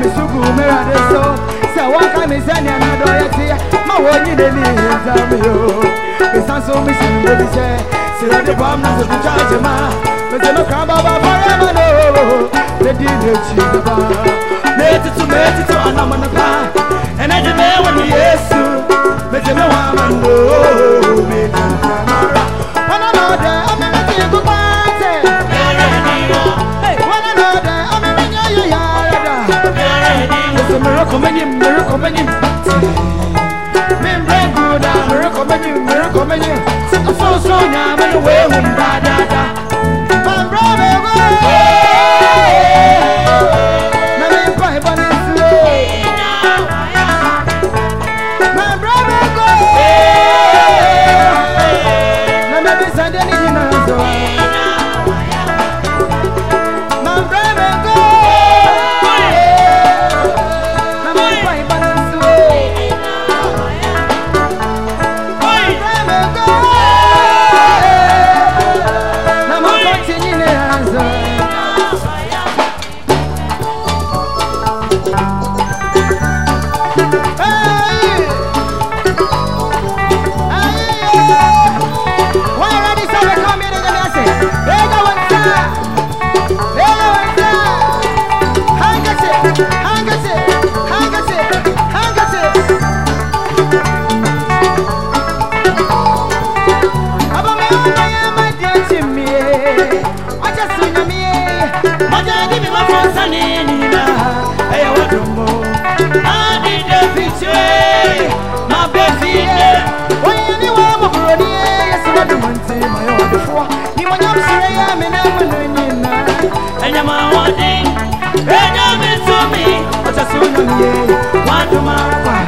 mi sugu mera de so sɛ waka mi sɛ nea na dɔ yɛ te ma wɔ nyi de mi nza mi o mi san so mi sin bo bi sɛ sira de bɔm na sɛbi kya kye ma mi sɛ mi kan ba ba fa yɛ ma no ne di ne kyi ba ne tutu ne tutu anam ne pa ɛnɛ de me wɔ ne yesu mi sɛ mi wɔ ama no. coming in. Been bread good, I'm a recommending, we're recommending. Set the first one, I'm in the way, One to my one.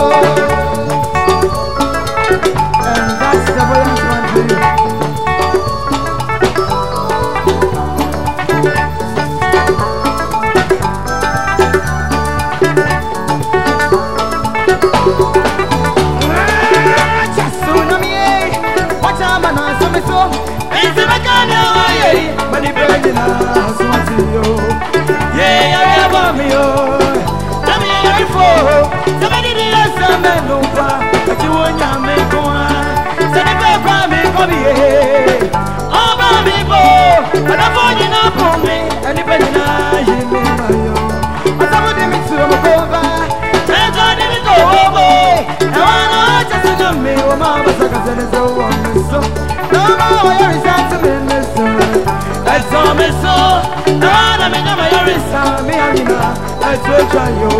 mobile ọba mi bo ọdọfọ nyina fún mi ẹnipa nyina yé oh, me. mayọ ọsàmúdi mi tì ọmọ kó bá ẹjọ ni mi tó wọ bọ ẹwọn náà jẹ sínú mi wọn máa bá sọkàtà ní sọ wọn mi sọ lọ́wọ́ wọn yọrí sá tí mi mi sọ ẹ̀sọ́ mi sọ lọ́wọ́ mi náà yọrí sá mi àyìnbá ẹ̀sọ́ ìjọ yọ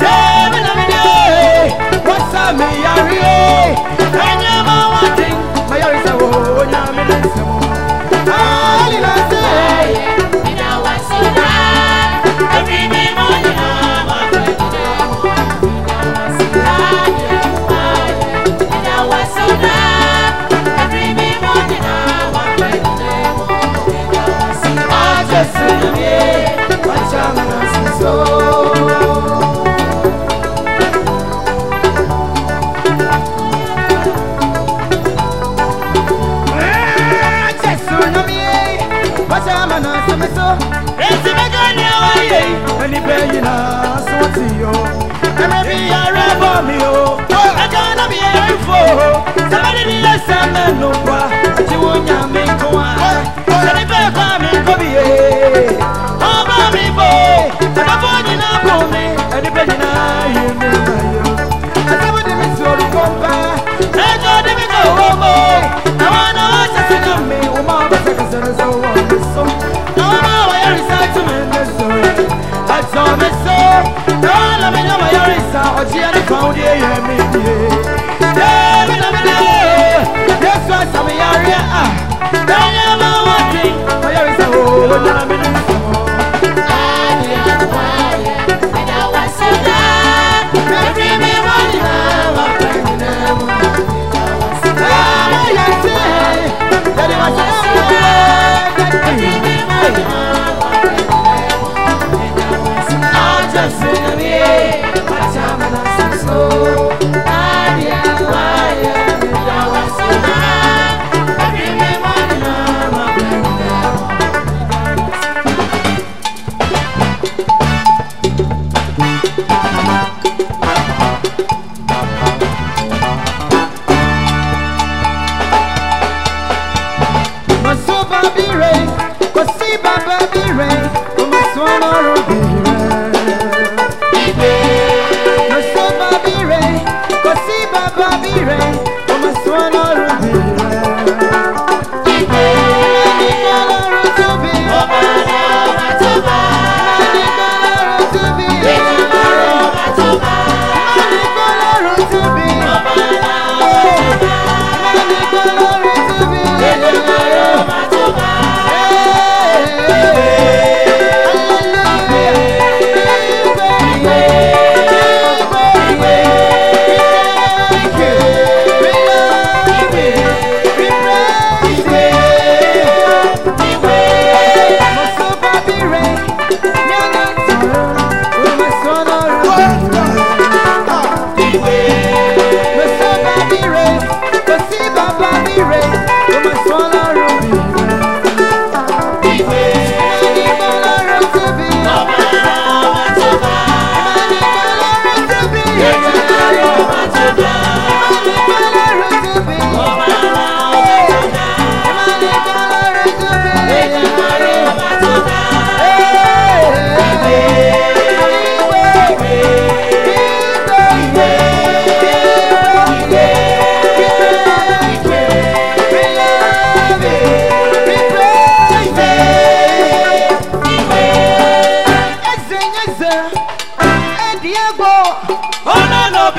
tẹ́ẹ̀mí náà mi ní ọ̀hẹ́ wọ́n sá mi Thank you.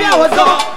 I was on.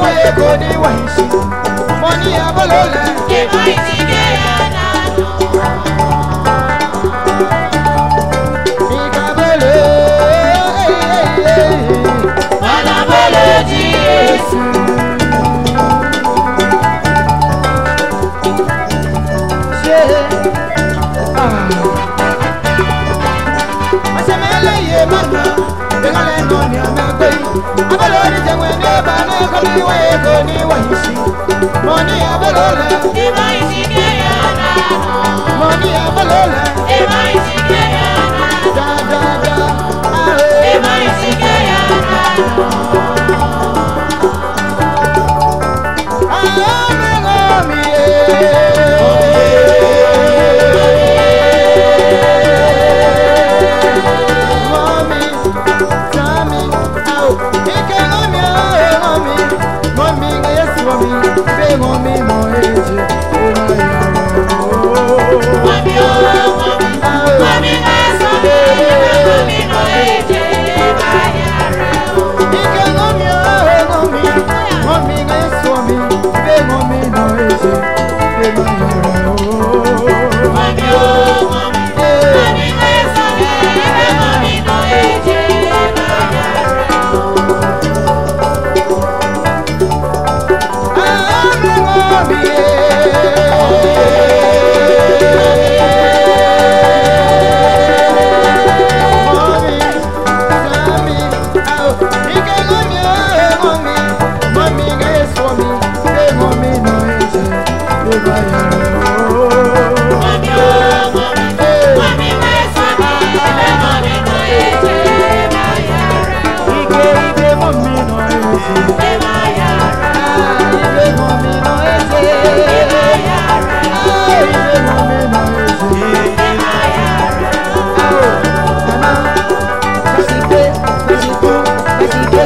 níwẹ̀ kò a ìṣe mo ní abọ́lọ́lẹ̀. èèmọ̀ ìdílé ẹ̀ náà. Money kò ní wẹ̀sì. money ní abẹ́lẹ́wẹ̀. ìmọ̀ money yàrá. mo ní abẹ́lẹ́wẹ̀. ìmọ̀ ìsìnkú yàrá.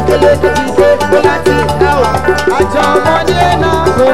kele kele kele kele ti ẹwà àjọ ọmọdé náà kò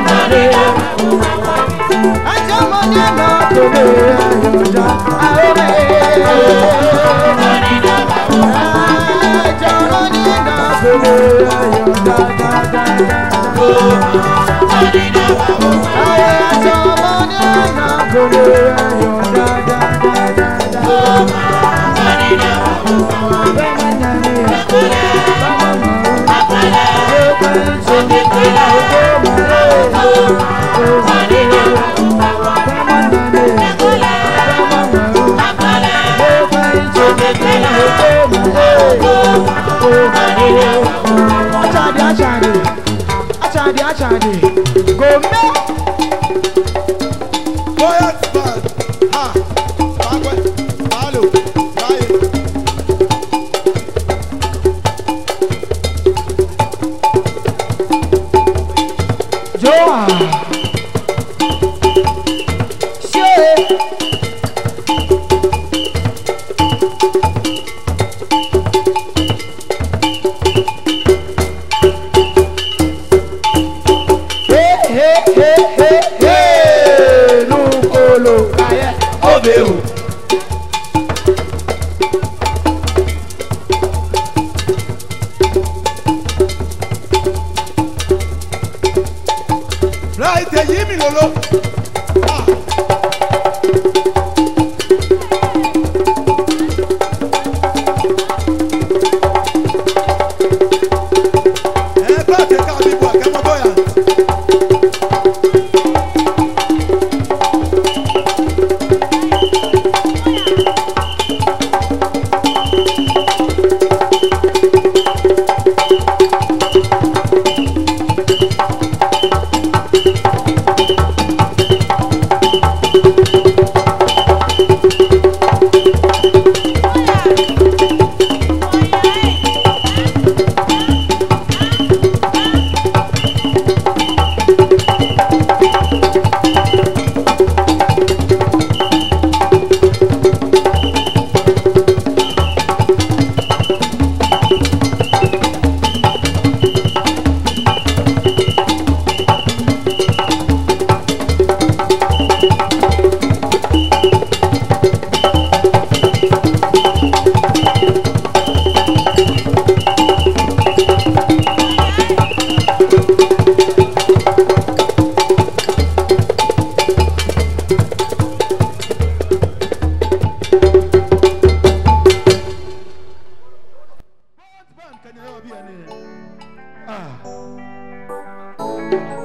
marea Aja monyana tome ayoja aore